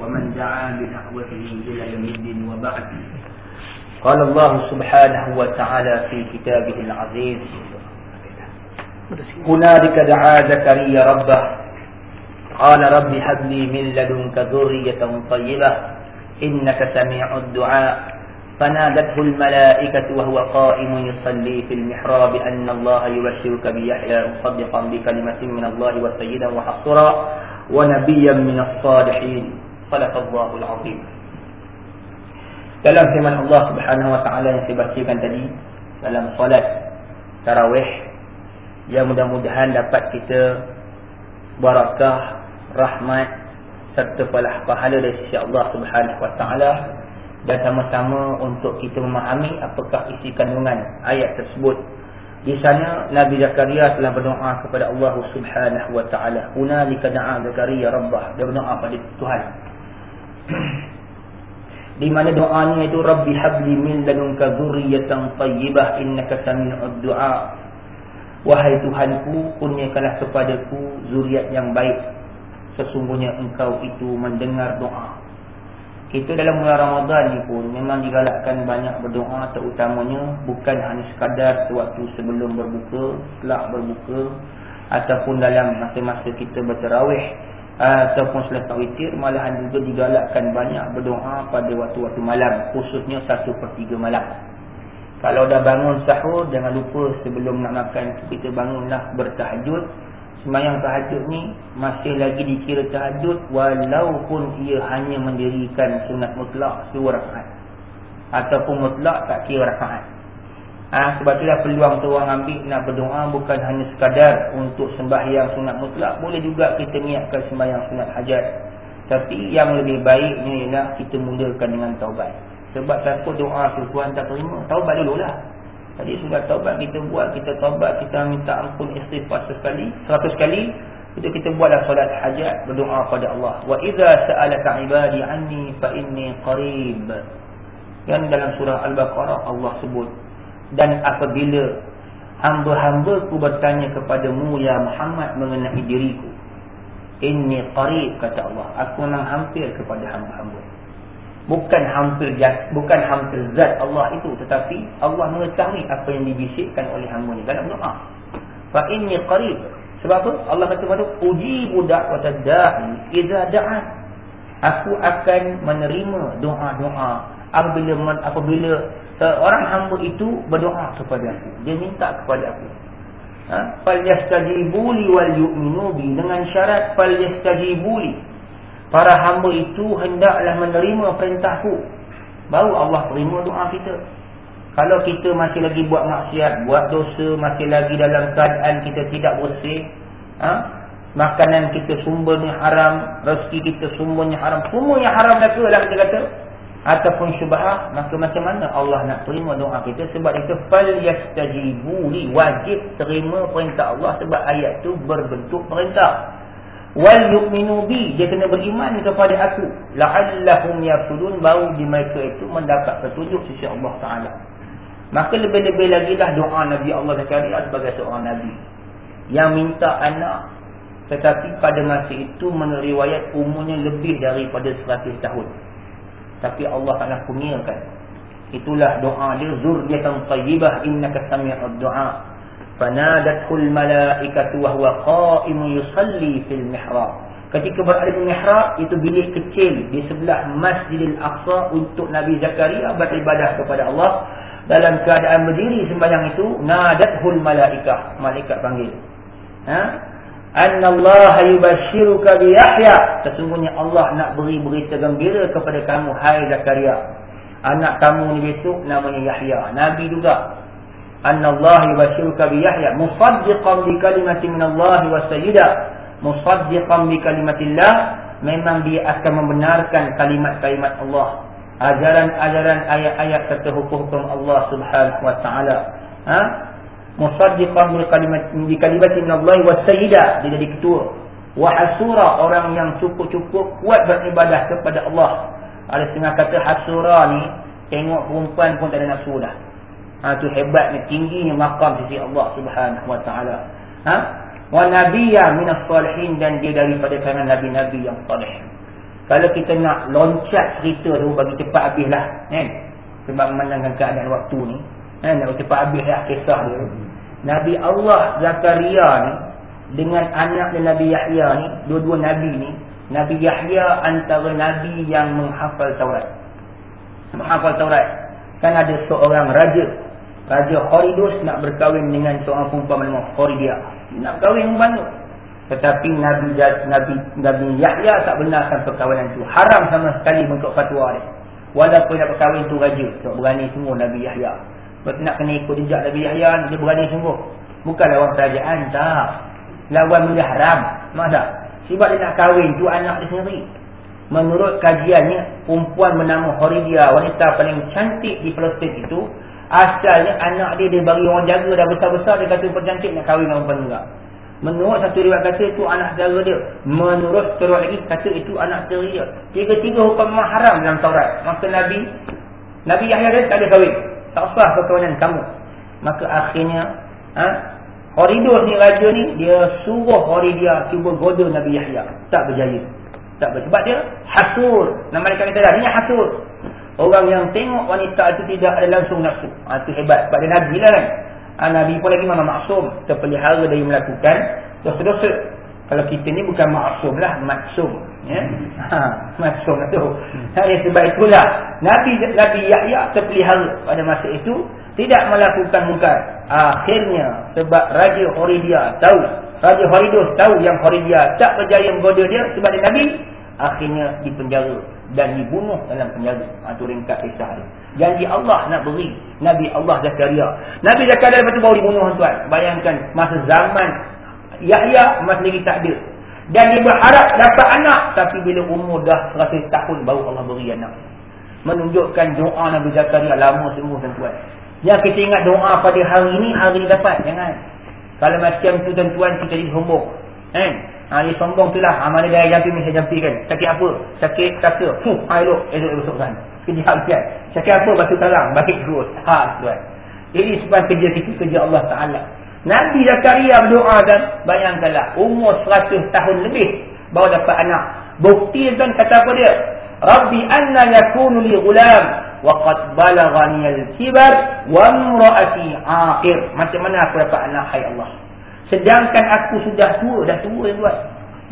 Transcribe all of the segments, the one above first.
ومن دعا بدعوته إلى يوم الدين وبعد. قال الله سبحانه وتعالى في كتابه العزيز هنالك دعا زكريا ربه قال رب هب لي من لدنك ذرية طيبة إنك سميع الدعاء. فنادته الملائكة وهو قائم يصلي في المحراب أن الله يبشرك بيحيى مصدقا بكلمة من الله وسيدا وحصرا ونبيا من الصالحين. Qadaqallahu al-azim Dalam firman Allah subhanahu wa ta'ala yang saya bacakan tadi Dalam solat Tarawih Yang mudah-mudahan dapat kita Barakah, rahmat Serta falah pahala dari sisi Allah subhanahu wa ta'ala Dan sama-sama untuk kita memahami apakah isi kandungan ayat tersebut di sana Nabi Zakaria telah berdoa kepada Allah Subhanahu wa taala. Una likada'a Zakaria rabbah. Dia berdoa pada Tuhan. di mana doanya itu Rabbi habli min ladunka dzurriyyatan thayyibah innaka sami'ud du'a. Wahai Tuhanku kurniakanlah kepadaku zuriat yang baik. Sesungguhnya engkau itu mendengar doa. Kita dalam bulan Ramadan ni pun memang digalakkan banyak berdoa terutamanya bukan hanya sekadar sewaktu sebelum berbuka setelah berbuka ataupun dalam masa-masa kita berterawih ataupun selepas witir malahan juga digalakkan banyak berdoa pada waktu-waktu malam khususnya satu per tiga malam. Kalau dah bangun sahur jangan lupa sebelum nak makan kita bangunlah bertahajud. Semayang tahajud ni masih lagi dikira tahajud walaupun ia hanya mendirikan sunat mutlak dua rakaat. Ataupun mutlak tak kira rakaat Ha, sebab itulah peluang tu orang ambil nak berdoa bukan hanya sekadar untuk sembahyang sunat mutlak. Boleh juga kita niatkan sembahyang sunat hajat. Tapi yang lebih baiknya ialah kita mulakan dengan taubat. Sebab takut doa tu Tuhan tak terima. Taubat dululah. Tadi sudah taubat kita buat. Kita taubat. Kita minta ampun istighfar sekali. Seratus kali. Itu kita buatlah solat hajat. Berdoa pada Allah. Wa idha sa'alaka ibadi anni fa inni qarib. Yang dalam surah Al-Baqarah Allah sebut dan apabila hamba-hamba ku bertanya kepadamu ya Muhammad mengenai diriku inni qarib kata Allah aku memang hampir kepada hamba-hamba. Bukan hampir bukan hampir zat Allah itu tetapi Allah mengetahui apa yang dibisikkan oleh hamba ni dalam doa. Fa inni qarib. Sebab apa? Allah kata pada ujibu da'watad da'i idza da'a aku akan menerima doa-doa apabila apabila seorang hamba itu berdoa kepada aku. Dia minta kepada aku. Ha? Fal yastajibuli wal yu'minu dengan syarat fal yastajibuli para hamba itu hendaklah menerima perintahku. Baru Allah terima doa kita. Kalau kita masih lagi buat maksiat buat dosa masih lagi dalam keadaan kita tidak bersih ha? Makanan kita sumbernya haram rezeki kita sumbernya haram semuanya haram dah ke lah kita kata ataupun syubhah maka macam mana Allah nak terima doa kita? Sebab itu fal yastajibu li wajib terima perintah Allah sebab ayat tu berbentuk perintah. Wal yu'minu bi dia kena beriman kepada aku. La'allahum yafudun baru di mereka itu mendapat petunjuk sisi Allah taala. Maka lebih-lebih lagi lah doa Nabi Allah Zakaria sebagai seorang nabi. Yang minta anak tetapi pada masa itu meneriwayat umurnya lebih daripada 100 tahun tapi Allah Taala kurniakan. Itulah doa dia zurriyatan tayyibah innaka sami'ud du'a. Fanadatul malaikatu wa huwa qa'imun yusalli fil mihrab. Ketika berada di mihrab itu bilik kecil di sebelah Masjidil Aqsa untuk Nabi Zakaria beribadah kepada Allah. Dalam keadaan berdiri sembahyang itu nadatul malaikah malaikat panggil. Ha annallaha yubashshiruka bi Yahya. Sesungguhnya Allah nak beri berita gembira kepada kamu hai Zakaria. Anak kamu ni besok namanya Yahya. Nabi juga. Annallaha yubashshiruka bi Yahya. Musaddiqan bi kalimatin minallahi wa sayyida. Musaddiqan bi kalimatillah. Memang dia akan membenarkan kalimat-kalimat Allah. Ajaran-ajaran ayat-ayat serta hukum-hukum Allah Subhanahu wa taala. Ha musaddiqan bil kalimat bi kalimatin Allah wa sayyida dia jadi ketua wa hasura orang yang cukup-cukup kuat beribadah kepada Allah ada setengah kata hasura ni tengok perempuan pun tak ada nafsu dah ha tu hebatnya tingginya makam sisi Allah Subhanahu wa taala ha wa nabiyya min as-salihin dan dia daripada kalangan nabi-nabi yang saleh Kalau kita nak loncat cerita tu bagi cepat habis lah. Kan? Sebab memandangkan keadaan waktu ni. Kan? Nak cepat habis lah kisah dia. Nabi Allah Zakaria ni. Dengan anak dan Nabi Yahya ni. Dua-dua Nabi ni. Nabi Yahya antara Nabi yang menghafal Taurat. Menghafal Taurat. Kan ada seorang raja. Raja Horidus nak berkahwin dengan seorang perempuan nama Horidia. Nak berkahwin dengan mana? Tetapi Nabi Nabi Nabi Yahya tak benarkan perkahwinan itu. Haram sama sekali untuk fatwa dia. Walaupun nak berkahwin tu raja. Tak berani semua Nabi Yahya. Sebab nak kena ikut jejak Nabi Yahya dia berani sungguh. Bukan lawan kerajaan. Tak. Lawan mulia haram. Masa? Sebab dia nak kahwin tu anak dia sendiri. Menurut kajiannya, perempuan bernama Horidia, wanita paling cantik di Palestin itu, asalnya anak dia dia bagi orang jaga dah besar-besar, dia kata percantik nak kahwin dengan perempuan juga. Menurut satu riwayat kata itu anak saudara dia. Menurut terus lagi kata itu anak saudara dia. Tiga-tiga hukum haram dalam Taurat. Maka Nabi Nabi Yahya dia tak ada kahwin. Tak usah perkawinan kamu. Maka akhirnya ha, Horidus ni raja ni dia suruh Horidia cuba goda Nabi Yahya. Tak berjaya. Tak berjaya. Sebab dia hasur. Nama dia kata dah. Dia hasur. Orang yang tengok wanita itu tidak ada langsung nafsu. Ha, itu hebat. Sebab dia Nabi lah kan. Ha, Nabi pun lagi mana maksum. Terpelihara dari melakukan dosa-dosa. Kalau kita ni bukan maksum lah. Maksum. Ya? Ha, maksum lah tu. Ha, ya, sebab itulah. Nabi Nabi Yahya terpelihara pada masa itu. Tidak melakukan muka. Akhirnya. Sebab Raja Horidia tahu. Raja Horidus tahu yang Horidia tak berjaya menggoda dia. Sebab dia Nabi. Akhirnya dipenjara dan dibunuh dalam penjara. Itu ha, ringkat kisah dia. Janji Allah nak beri Nabi Allah Zakaria. Nabi Zakaria lepas tu baru dibunuh tuan. Bayangkan masa zaman Yahya masih lagi tak ada. Dan dia berharap dapat anak. Tapi bila umur dah 100 tahun baru Allah beri anak. Menunjukkan doa Nabi Zakaria lama semua tuan-tuan. Yang kita ingat doa pada hari ini, hari ini dapat. Jangan. Kalau macam tu tuan-tuan kita jadi sombong. Eh? Ha, dia sombong tu lah. Ha, mana dia jampi ni saya jampikan. Sakit apa? Sakit kata. Fuh, ha, elok. Elok elok Kejap kan. Sakit apa? Batu talang. Baik terus. Ha, tuan. Ini sebab kerja kita, kerja Allah Ta'ala. Nabi Zakaria berdoa dan bayangkanlah. Umur 100 tahun lebih. Baru dapat anak. Bukti tuan kata apa dia? Rabbi anna yakunu li gulam. Waqad balagani al-kibar. Wa mra'ati akhir. Macam mana aku dapat anak? Hai Allah. Sedangkan aku sudah tua, dah tua yang buat.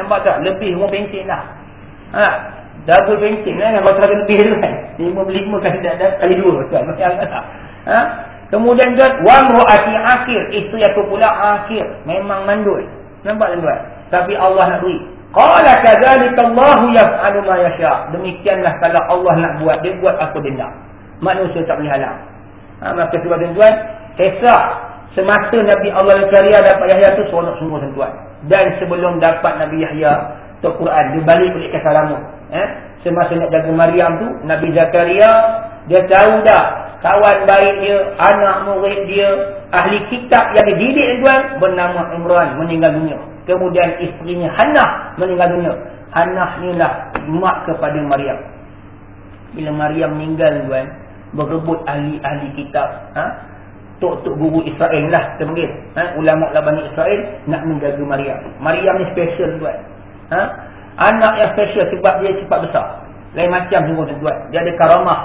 Nampak tak? Lebih umur bensin dah. Ha? Double bensin lah. Nampak tak lebih tu kan? Lima beli lima kali dah, dah kali dua. Tuan. Macam tak? Ha? Kemudian tuan, wang ro'ati akhir. Itu yang aku pula akhir. Memang mandul. Nampak tak tuan? Tapi Allah nak beri. Qala kadzalikallahu yaf'alu ma yasha. Demikianlah kalau Allah nak buat, dia buat dia nak. Manusia tak boleh halang. Ha, maka sebab tuan, kisah Semasa Nabi Allah Zakaria dapat Yahya tu seronok sungguh tuan. Dan sebelum dapat Nabi Yahya tu Quran dia balik balik kisah lama. Eh? Semasa nak jaga Maryam tu Nabi Zakaria dia tahu dah kawan baik dia, anak murid dia, ahli kitab yang dididik tuan bernama Imran meninggal dunia. Kemudian isterinya Hannah meninggal dunia. Hannah ni lah mak kepada Maryam. Bila Maryam meninggal tuan berebut ahli-ahli kitab, ha? tok-tok guru Israel lah kita panggil. Ha? Ulama' Bani Israel nak menjaga Maryam. Maryam ni special tuan. Ha? Anak yang special sebab dia cepat besar. Lain macam sungguh tuan. Dia ada karamah.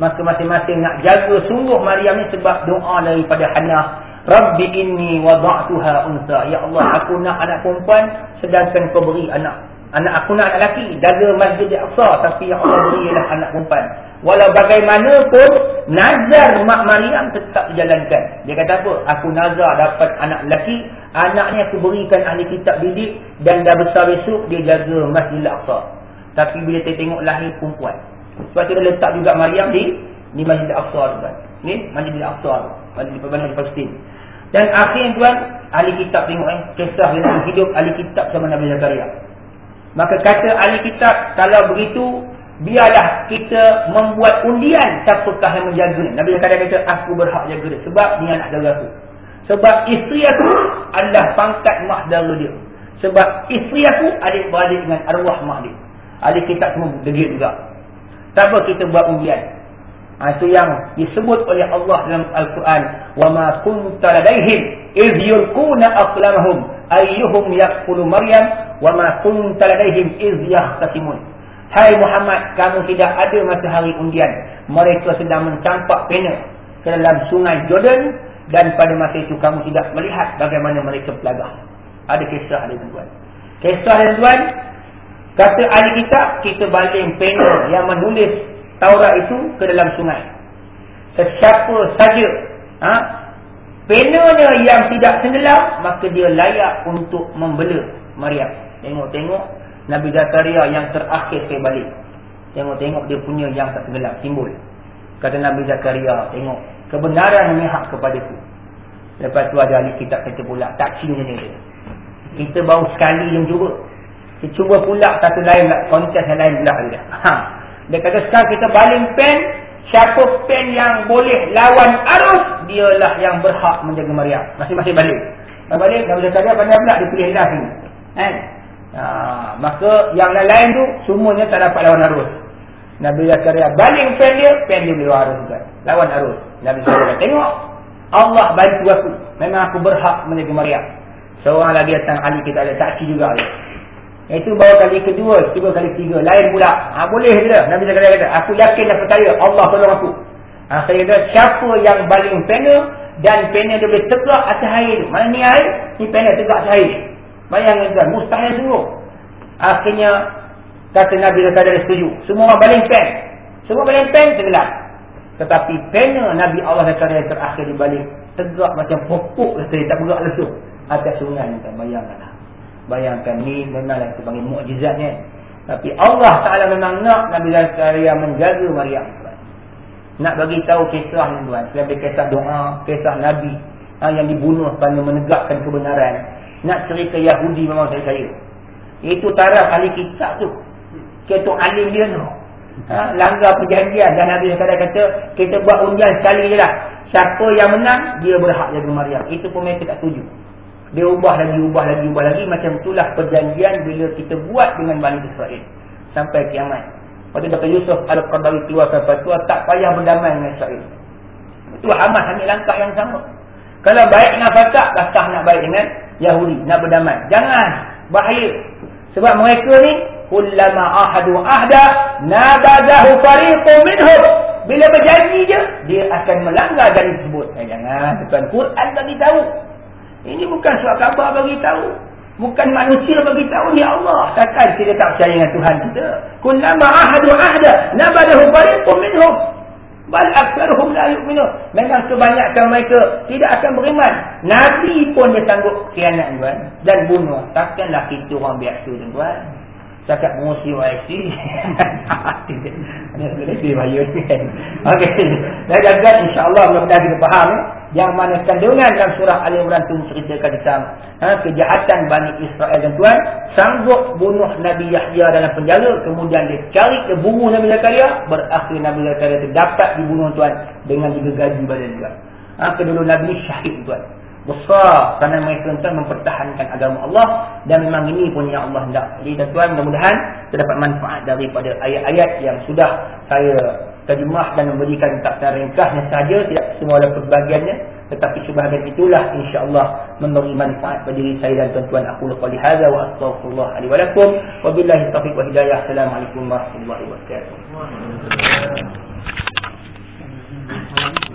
Maka masing-masing nak jaga sungguh Maryam ni sebab doa daripada Hannah. Rabbi inni wada'tuha unsa. Ya Allah aku nak anak perempuan sedangkan kau beri anak. Anak aku nak anak lelaki. Jaga masjid Al-Aqsa. Tapi yang Allah berilah anak perempuan. Walau bagaimanapun, nazar Mak Maryam tetap dijalankan. Dia kata apa? Aku nazar dapat anak lelaki, anaknya aku berikan ahli kitab didik, dan dah besar besok, dia jaga Masjid Al-Aqsa. Tapi bila dia tengok lahir perempuan. Sebab tu dia letak juga Maryam di di Masjid Al-Aqsa. Ni, Masjid Al-Aqsa. Masjid Al-Aqsa. Palestin. Dan akhirnya tuan, ahli kitab tengok eh, kisah dengan hidup ahli kitab sama Nabi Zakaria. Maka kata ahli kitab, kalau begitu, biarlah kita membuat undian siapakah yang menjaga Nabi kadang kata aku berhak jaga dia sebab dia anak dara aku sebab isteri aku adalah pangkat mak dara dia sebab isteri aku adik-beradik dengan arwah mak dia adik kita semua degil juga tak apa kita buat undian ha, itu yang disebut oleh Allah dalam Al-Quran kunta ladaihim iz yulquna aqlamahum ayyuhum yaqulu maryam wa ma kunta ladaihim iz yahtasimun Hai Muhammad, kamu tidak ada matahari undian. Mereka sedang mencampak pena ke dalam sungai Jordan. Dan pada masa itu kamu tidak melihat bagaimana mereka pelagah. Ada kisah ada tuan. Kisah ada tuan. Kata ahli kitab, kita baling pena yang menulis Taurat itu ke dalam sungai. Sesiapa saja ha, penanya yang tidak tenggelam, maka dia layak untuk membela Maryam. Tengok-tengok Nabi Zakaria yang terakhir saya balik. Tengok-tengok dia punya yang tak tenggelam, simbol. Kata Nabi Zakaria, tengok. Kebenaran memihak kepadaku. Lepas tu ada ahli kitab kata pula, tak cinta dia. Kita baru sekali yang cuba. Kita cuba pula satu lain, kontes yang lain pula dia. Ha. Dia kata sekarang kita baling pen, siapa pen yang boleh lawan arus, dialah yang berhak menjaga Maryam. Masing-masing balik. Balik, Nabi Zakaria pandai pula dia pilih dah sini. Eh? Ha, maka yang lain-lain tu, semuanya tak dapat lawan arus. Nabi Zakaria baling pen dia, pen dia boleh arus juga. Lawan arus. Nabi Zakaria tengok, Allah bantu aku. Memang aku berhak menjaga Maryam. Seorang lagi datang Ali kita ada saksi juga. Itu baru kali kedua, tiga kali tiga. Lain pula. Ha, boleh ke Nabi Zakaria kata, aku yakin dan percaya Allah tolong aku. Ha, saya kata, siapa yang baling pena dan pena dia boleh tegak atas air. Mana ni air? Ni pena tegak atas air. Bayangkan tuan, mustahil sungguh. Akhirnya, kata Nabi Zakaria setuju. Semua orang baling pen. Semua baling pen, tenggelam. Tetapi pena Nabi Allah Zakaria terakhir dibalik. Tegak macam pokok, tak bergerak lesuk. Atas sungai ni, bayangkanlah. Bayangkan ni memanglah kita panggil mukjizatnya. Tapi Allah Taala memang nak Nabi Zakaria menjaga Maryam. Nak bagi tahu kisah ni tuan. Lebih kisah doa, kisah Nabi ha, yang dibunuh kerana menegakkan kebenaran. Nak cerita Yahudi memang saya saya. Itu taraf ahli kitab tu. Ketua alim dia tu. Ha, langgar perjanjian dan Nabi Zakaria kata kita buat undian sekali je lah. Siapa yang menang, dia berhak jaga Maryam. Itu pun mereka tak setuju. Dia ubah lagi, ubah lagi, ubah lagi. Macam itulah perjanjian bila kita buat dengan Bani Israel. Sampai kiamat. Pada Dr. Yusuf Al-Qadari keluarkan fatwa, tak payah berdamai dengan Israel. Itu Hamas ambil langkah yang sama. Kalau baik dengan Fatah, dah nak baik dengan Yahudi. Nak berdamai. Jangan. Bahaya. Sebab mereka ni, Kullama ahadu ahda, nabadahu fariqu minhum. Bila berjanji je, dia akan melanggar janji tersebut. Eh, jangan. Tuan Quran bagi tahu. Ini bukan surat khabar bagi tahu. Bukan manusia bagi tahu ni Allah. Takkan kita tak percaya dengan Tuhan kita. Kullama ahadu ahda nabadahu fariqum minhum. Bal aktsaruhum la yu'minun. Memang kebanyakan mereka tidak akan beriman. Nabi pun dia sanggup khianat tuan dan bunuh. Takkanlah kita orang biasa tuan. Cakap mengusi YC. Ini lebih bahaya kan. Okey. Saya jaga insya-Allah mudah-mudahan kita faham ya yang mana kandungan dalam surah Al Imran itu menceritakan tentang ha, kejahatan Bani Israel dan Tuhan. Sanggup bunuh Nabi Yahya dalam penjara kemudian dia cari ke bunuh Nabi Zakaria berakhir Nabi Zakaria itu dapat dibunuh Tuhan dengan juga gaji badan juga ha, kedua Nabi syahid Tuhan. Besar kerana mereka tuan mempertahankan agama Allah. Dan memang ini pun yang Allah hendak. Jadi tuan mudah-mudahan kita dapat manfaat daripada ayat-ayat yang sudah saya terjemah dan memberikan tafsir ringkasnya saja tidak semua ada perbahagiannya tetapi sebahagian itulah insyaallah memberi manfaat bagi diri saya dan tuan-tuan. Aku qali hadza wa astaghfirullah li wa lakum. Wa billahi taufiq wa hidayah. Assalamualaikum warahmatullahi wabarakatuh